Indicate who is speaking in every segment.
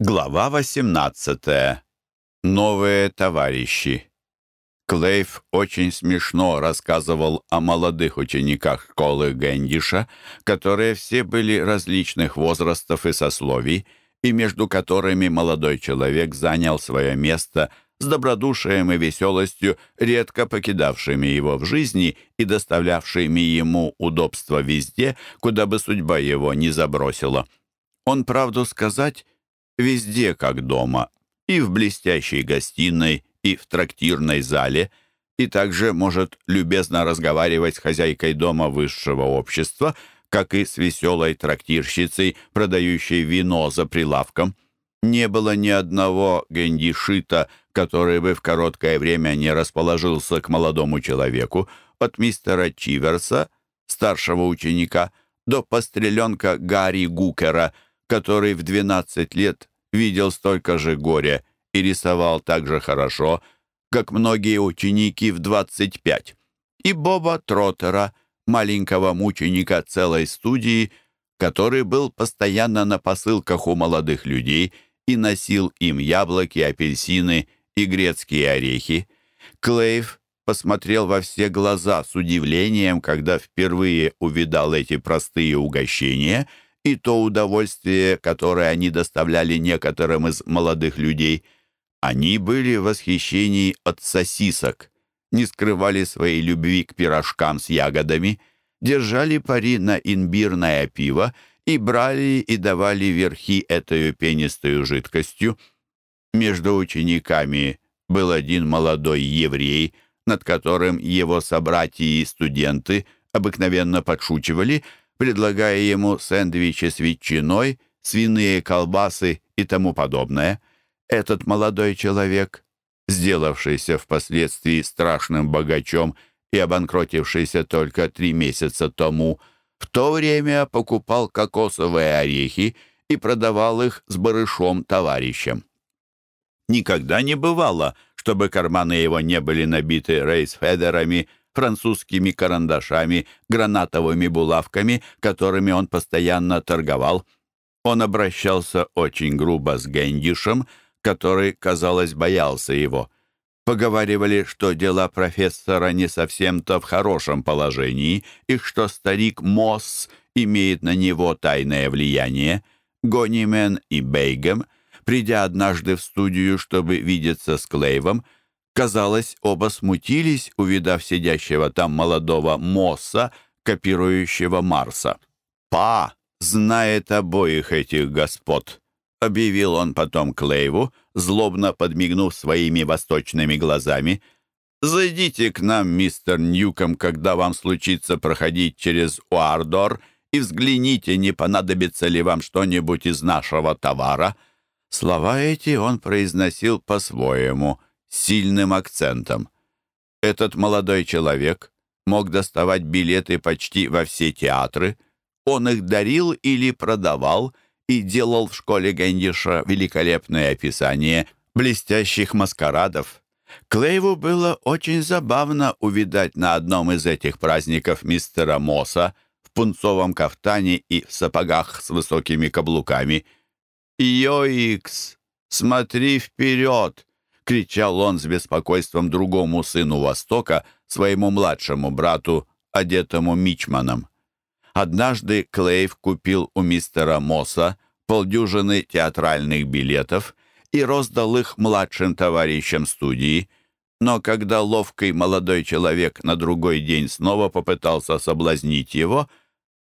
Speaker 1: Глава 18. Новые товарищи. Клейв очень смешно рассказывал о молодых учениках школы Гэндиша, которые все были различных возрастов и сословий, и между которыми молодой человек занял свое место с добродушием и веселостью, редко покидавшими его в жизни и доставлявшими ему удобства везде, куда бы судьба его не забросила. Он, правду сказать, везде как дома, и в блестящей гостиной, и в трактирной зале, и также может любезно разговаривать с хозяйкой дома высшего общества, как и с веселой трактирщицей, продающей вино за прилавком. Не было ни одного гендишита, который бы в короткое время не расположился к молодому человеку, от мистера Чиверса, старшего ученика, до постреленка Гарри Гукера — который в 12 лет видел столько же горя и рисовал так же хорошо, как многие ученики в 25, и Боба Троттера, маленького мученика целой студии, который был постоянно на посылках у молодых людей и носил им яблоки, апельсины и грецкие орехи. Клейв посмотрел во все глаза с удивлением, когда впервые увидал эти простые угощения — и то удовольствие, которое они доставляли некоторым из молодых людей. Они были в восхищении от сосисок, не скрывали своей любви к пирожкам с ягодами, держали пари на имбирное пиво и брали и давали верхи этой пенистую жидкостью. Между учениками был один молодой еврей, над которым его собратья и студенты обыкновенно подшучивали — предлагая ему сэндвичи с ветчиной, свиные колбасы и тому подобное. Этот молодой человек, сделавшийся впоследствии страшным богачом и обанкротившийся только три месяца тому, в то время покупал кокосовые орехи и продавал их с барышом товарищам. Никогда не бывало, чтобы карманы его не были набиты рейсфедерами, французскими карандашами, гранатовыми булавками, которыми он постоянно торговал. Он обращался очень грубо с Гендишем, который, казалось, боялся его. Поговаривали, что дела профессора не совсем-то в хорошем положении и что старик Мосс имеет на него тайное влияние. Гонимен и Бейгем, придя однажды в студию, чтобы видеться с Клейвом, Казалось, оба смутились, увидав сидящего там молодого Мосса, копирующего Марса. «Па знает обоих этих господ», — объявил он потом Клейву, злобно подмигнув своими восточными глазами. «Зайдите к нам, мистер Ньюком, когда вам случится проходить через Уардор, и взгляните, не понадобится ли вам что-нибудь из нашего товара». Слова эти он произносил по-своему — сильным акцентом. Этот молодой человек мог доставать билеты почти во все театры. Он их дарил или продавал и делал в школе Гендиша великолепное описание блестящих маскарадов. Клейву было очень забавно увидать на одном из этих праздников мистера Мосса в пунцовом кафтане и в сапогах с высокими каблуками. «Йоикс, смотри вперед!» Кричал он с беспокойством другому сыну Востока, своему младшему брату, одетому мичманом. Однажды Клейв купил у мистера Мосса полдюжины театральных билетов и роздал их младшим товарищам студии, но когда ловкий молодой человек на другой день снова попытался соблазнить его,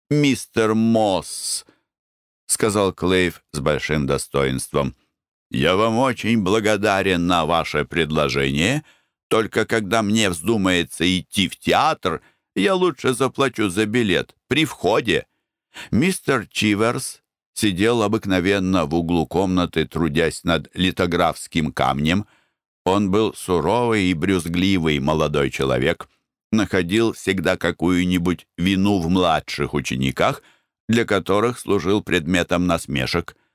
Speaker 1: «Мистер Мосс», — сказал Клейв с большим достоинством, — «Я вам очень благодарен на ваше предложение. Только когда мне вздумается идти в театр, я лучше заплачу за билет при входе». Мистер Чиверс сидел обыкновенно в углу комнаты, трудясь над литографским камнем. Он был суровый и брюзгливый молодой человек, находил всегда какую-нибудь вину в младших учениках, для которых служил предметом насмешек –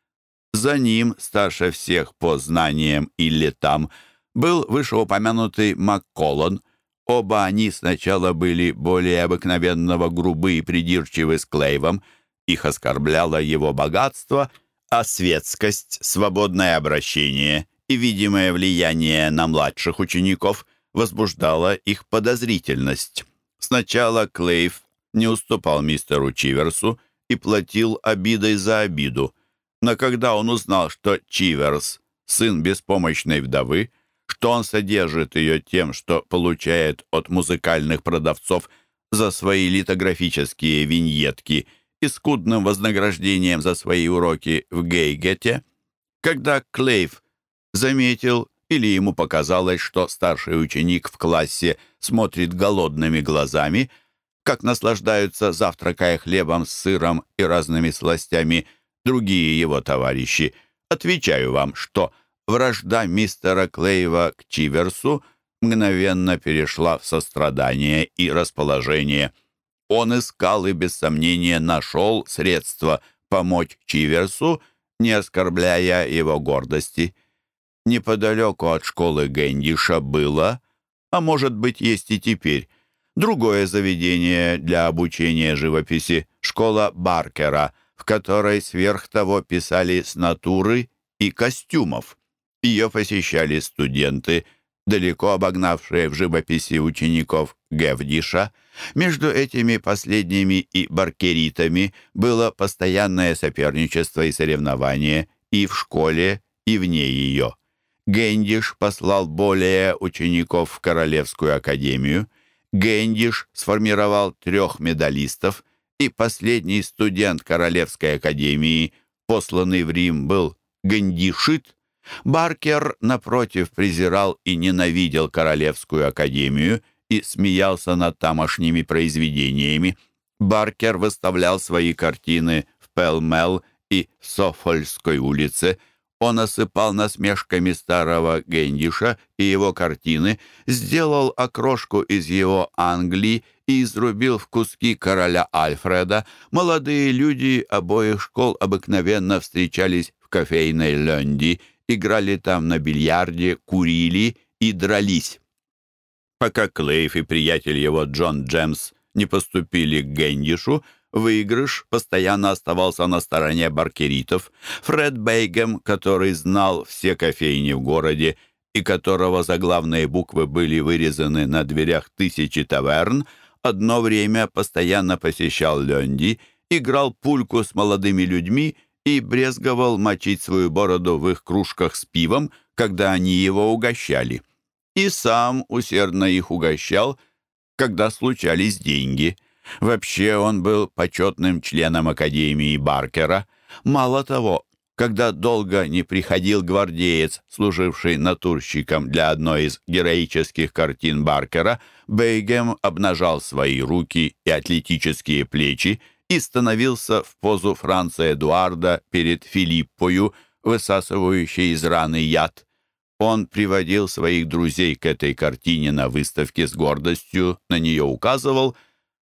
Speaker 1: за ним, старше всех по знаниям и летам, был вышеупомянутый Макколон. Оба они сначала были более обыкновенного грубы и придирчивы с Клейвом. Их оскорбляло его богатство, а светскость, свободное обращение и видимое влияние на младших учеников возбуждало их подозрительность. Сначала Клейв не уступал мистеру Чиверсу и платил обидой за обиду, но когда он узнал, что Чиверс — сын беспомощной вдовы, что он содержит ее тем, что получает от музыкальных продавцов за свои литографические виньетки — и скудным вознаграждением за свои уроки в Гейгете, когда Клейв заметил или ему показалось, что старший ученик в классе смотрит голодными глазами, как наслаждаются, завтракая хлебом с сыром и разными сластями, другие его товарищи, отвечаю вам, что вражда мистера Клейва к Чиверсу мгновенно перешла в сострадание и расположение – он искал и, без сомнения, нашел средства помочь Чиверсу, не оскорбляя его гордости. Неподалеку от школы Гендиша было, а может быть, есть и теперь, другое заведение для обучения живописи — школа Баркера, в которой сверх того писали с натуры и костюмов. Ее посещали студенты — далеко обогнавшие в живописи учеников Гевдиша. Между этими последними и баркеритами было постоянное соперничество и соревнование и в школе, и вне ее. Гендиш послал более учеников в Королевскую академию. Гендиш сформировал трех медалистов, и последний студент Королевской академии, посланный в Рим, был Гендишит, Баркер, напротив, презирал и ненавидел Королевскую академию и смеялся над тамошними произведениями. Баркер выставлял свои картины в Пелмел и Софольской улице. Он осыпал насмешками старого Гендиша и его картины, сделал окрошку из его Англии и изрубил в куски короля Альфреда. Молодые люди обоих школ обыкновенно встречались в кофейной Лёнди – играли там на бильярде, курили и дрались. Пока Клейф и приятель его Джон Джемс не поступили к Гендишу, выигрыш постоянно оставался на стороне баркеритов. Фред Бейгем, который знал все кофейни в городе и которого заглавные буквы были вырезаны на дверях тысячи таверн, одно время постоянно посещал Ленди, играл пульку с молодыми людьми и брезговал мочить свою бороду в их кружках с пивом, когда они его угощали. И сам усердно их угощал, когда случались деньги. Вообще он был почетным членом Академии Баркера. Мало того, когда долго не приходил гвардеец, служивший натурщиком для одной из героических картин Баркера, Бейгем обнажал свои руки и атлетические плечи и становился в позу Франца Эдуарда перед Филиппою, высасывающей из раны яд. Он приводил своих друзей к этой картине на выставке с гордостью, на нее указывал.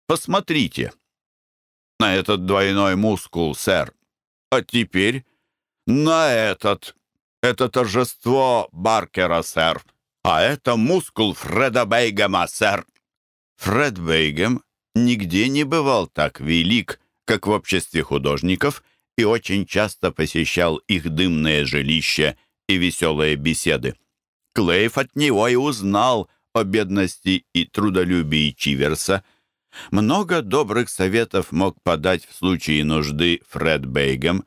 Speaker 1: «Посмотрите на этот двойной мускул, сэр. А теперь на этот. Это торжество Баркера, сэр. А это мускул Фреда Бейгема, сэр». Фред Бейгем нигде не бывал так велик, как в обществе художников, и очень часто посещал их дымное жилище и веселые беседы. Клейф от него и узнал о бедности и трудолюбии Чиверса. Много добрых советов мог подать в случае нужды Фред Бейгем,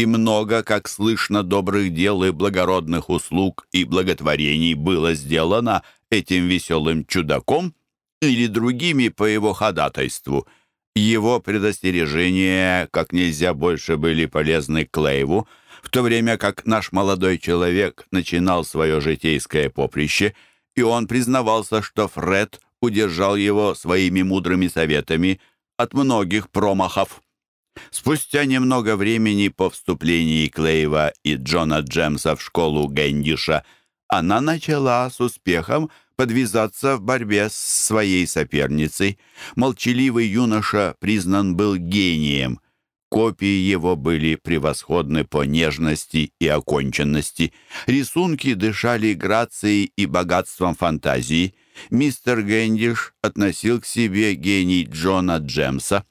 Speaker 1: и много, как слышно, добрых дел и благородных услуг и благотворений было сделано этим веселым чудаком — или другими по его ходатайству. Его предостережения как нельзя больше были полезны Клейву, в то время как наш молодой человек начинал свое житейское поприще, и он признавался, что Фред удержал его своими мудрыми советами от многих промахов. Спустя немного времени по вступлении Клейва и Джона Джемса в школу Гендиша она начала с успехом подвязаться в борьбе с своей соперницей. Молчаливый юноша признан был гением. Копии его были превосходны по нежности и оконченности. Рисунки дышали грацией и богатством фантазии. Мистер Гендиш относил к себе гений Джона Джемса.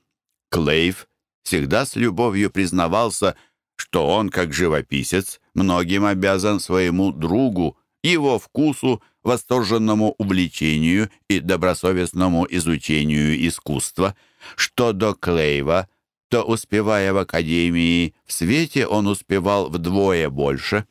Speaker 1: Клейв всегда с любовью признавался, что он, как живописец, многим обязан своему другу, его вкусу, восторженному увлечению и добросовестному изучению искусства. Что до Клейва, то, успевая в академии, в свете он успевал вдвое больше.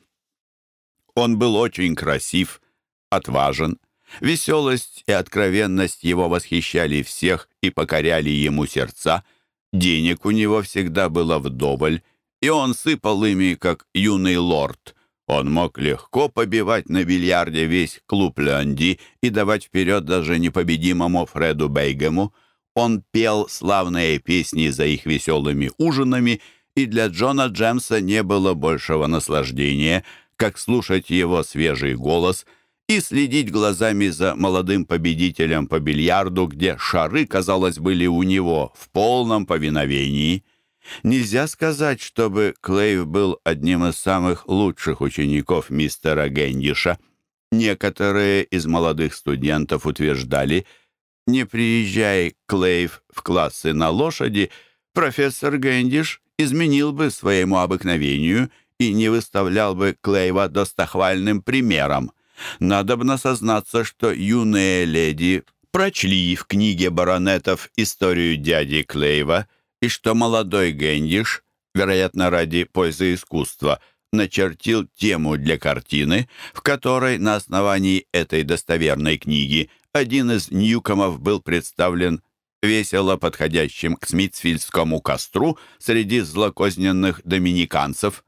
Speaker 1: Он был очень красив, отважен. Веселость и откровенность его восхищали всех и покоряли ему сердца. Денег у него всегда было вдоволь, и он сыпал ими, как юный лорд. Он мог легко побивать на бильярде весь клуб Лёнди и давать вперед даже непобедимому Фреду Бейгему. Он пел славные песни за их веселыми ужинами, и для Джона Джемса не было большего наслаждения, как слушать его свежий голос и следить глазами за молодым победителем по бильярду, где шары, казалось, были у него в полном повиновении. Нельзя сказать, чтобы Клейв был одним из самых лучших учеников мистера Гендиша. Некоторые из молодых студентов утверждали, не приезжая Клейв в классы на лошади, профессор Гендиш изменил бы своему обыкновению и не выставлял бы Клейва достохвальным примером. Надобно сознаться, что юные леди прочли в книге баронетов историю дяди Клейва — и что молодой Гендиш, вероятно, ради пользы искусства, начертил тему для картины, в которой на основании этой достоверной книги один из Ньюкомов был представлен весело подходящим к Смитсфильдскому костру среди злокозненных доминиканцев.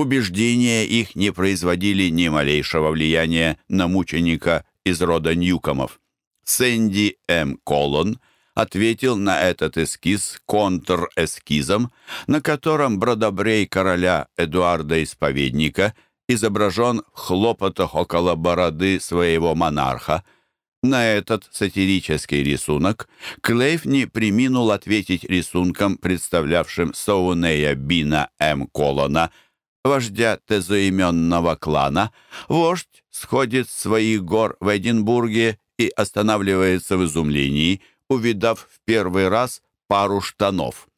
Speaker 1: Убеждения их не производили ни малейшего влияния на мученика из рода Ньюкомов. Сэнди М. Колон – ответил на этот эскиз контр-эскизом, на котором бродобрей короля Эдуарда Исповедника изображен в хлопотах около бороды своего монарха. На этот сатирический рисунок Клейф не приминул ответить рисунком, представлявшим Соунея Бина М. Колона, вождя тезоименного клана. Вождь сходит с своих гор в Эдинбурге и останавливается в изумлении, увидав в первый раз пару штанов.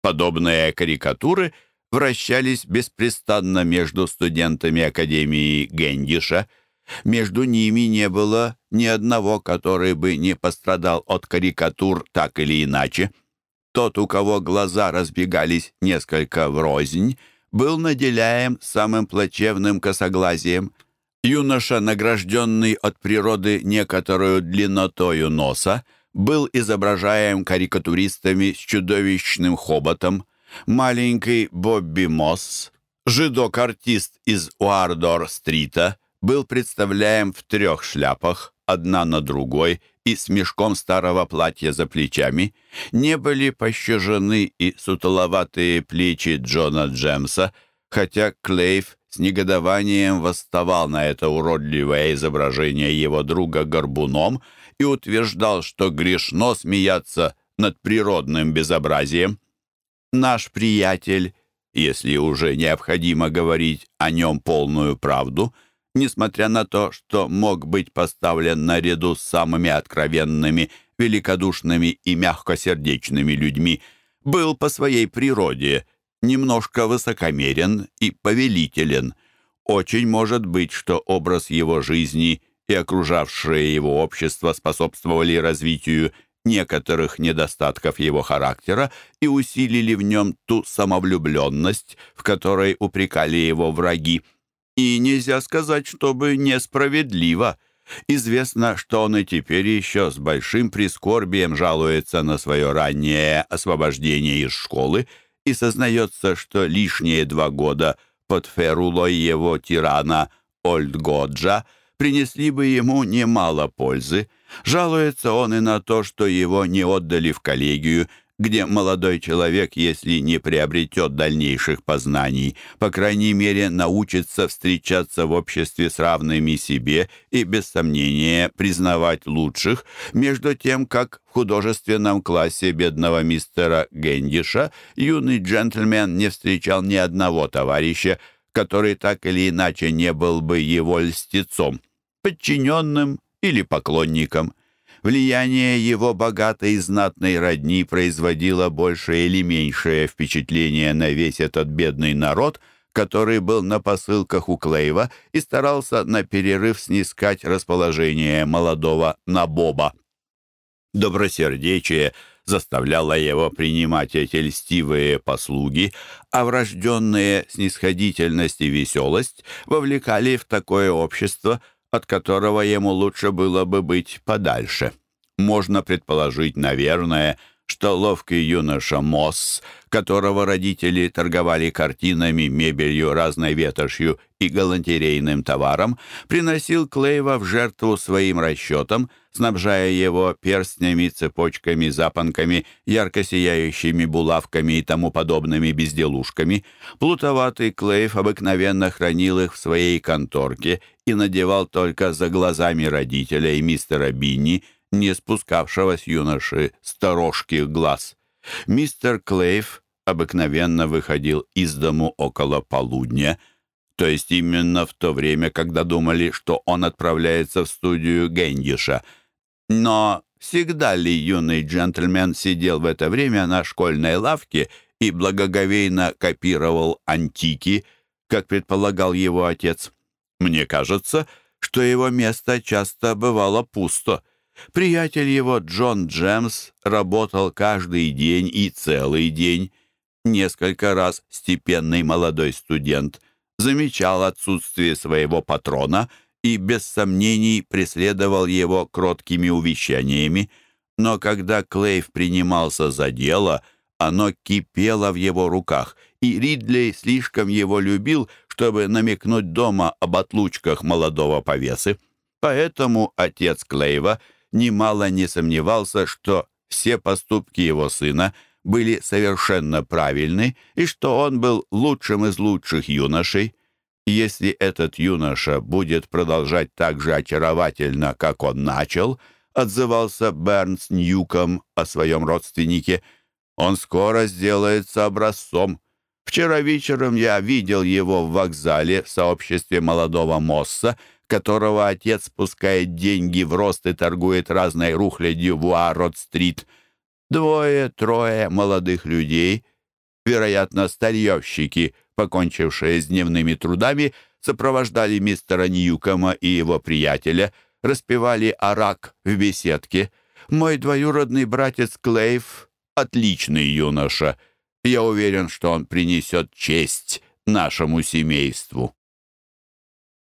Speaker 1: Подобные карикатуры вращались беспрестанно между студентами Академии Гендиша. Между ними не было ни одного, который бы не пострадал от карикатур так или иначе. Тот, у кого глаза разбегались несколько врознь, был наделяем самым плачевным косоглазием. Юноша, награжденный от природы некоторую длиннотою носа, был изображаем карикатуристами с чудовищным хоботом. Маленький Бобби Мосс, жидок-артист из Уардор-стрита, был представляем в трех шляпах, одна на другой, и с мешком старого платья за плечами. Не были пощажены и сутуловатые плечи Джона Джемса, хотя Клейв с негодованием восставал на это уродливое изображение его друга горбуном — и утверждал, что грешно смеяться над природным безобразием. Наш приятель, если уже необходимо говорить о нем полную правду, несмотря на то, что мог быть поставлен наряду с самыми откровенными, великодушными и мягкосердечными людьми, был по своей природе немножко высокомерен и повелителен. Очень может быть, что образ его жизни – и окружавшее его общество способствовали развитию некоторых недостатков его характера и усилили в нем ту самовлюбленность, в которой упрекали его враги. И нельзя сказать, чтобы несправедливо. Известно, что он и теперь еще с большим прискорбием жалуется на свое раннее освобождение из школы и сознается, что лишние два года под ферулой его тирана Ольдгоджа – принесли бы ему немало пользы. Жалуется он и на то, что его не отдали в коллегию, где молодой человек, если не приобретет дальнейших познаний, по крайней мере, научится встречаться в обществе с равными себе и, без сомнения, признавать лучших, между тем, как в художественном классе бедного мистера Гендиша юный джентльмен не встречал ни одного товарища, который так или иначе не был бы его льстецом подчиненным или поклонником. Влияние его богатой и знатной родни производило большее или меньшее впечатление на весь этот бедный народ, который был на посылках у Клейва и старался на перерыв снискать расположение молодого Набоба. Добросердечие заставляло его принимать эти льстивые послуги, а врожденные снисходительность и веселость вовлекали в такое общество – от которого ему лучше было бы быть подальше. Можно предположить, наверное, что ловкий юноша Мосс, которого родители торговали картинами, мебелью, разной ветошью и галантерейным товаром, приносил Клейва в жертву своим расчетам, снабжая его перстнями, цепочками, запонками, ярко сияющими булавками и тому подобными безделушками. Плутоватый Клейв обыкновенно хранил их в своей конторке и надевал только за глазами родителя и мистера Бинни, не спускавшего с юноши сторожких глаз. Мистер Клейв обыкновенно выходил из дому около полудня, то есть именно в то время, когда думали, что он отправляется в студию Гендиша. Но всегда ли юный джентльмен сидел в это время на школьной лавке и благоговейно копировал антики, как предполагал его отец? Мне кажется, что его место часто бывало пусто — Приятель его, Джон Джемс, работал каждый день и целый день. Несколько раз степенный молодой студент замечал отсутствие своего патрона и без сомнений преследовал его кроткими увещаниями. Но когда Клейв принимался за дело, оно кипело в его руках, и Ридли слишком его любил, чтобы намекнуть дома об отлучках молодого повесы. Поэтому отец Клейва — немало не сомневался, что все поступки его сына были совершенно правильны и что он был лучшим из лучших юношей. Если этот юноша будет продолжать так же очаровательно, как он начал, отзывался Бернс Ньюком о своем родственнике, он скоро сделается образцом. Вчера вечером я видел его в вокзале в сообществе молодого Мосса, которого отец спускает деньги в рост и торгует разной рухлядью в Уаррод-стрит. Двое-трое молодых людей, вероятно, старьевщики, покончившие с дневными трудами, сопровождали мистера Ньюкома и его приятеля, распевали арак в беседке. Мой двоюродный братец Клейв — отличный юноша. Я уверен, что он принесет честь нашему семейству.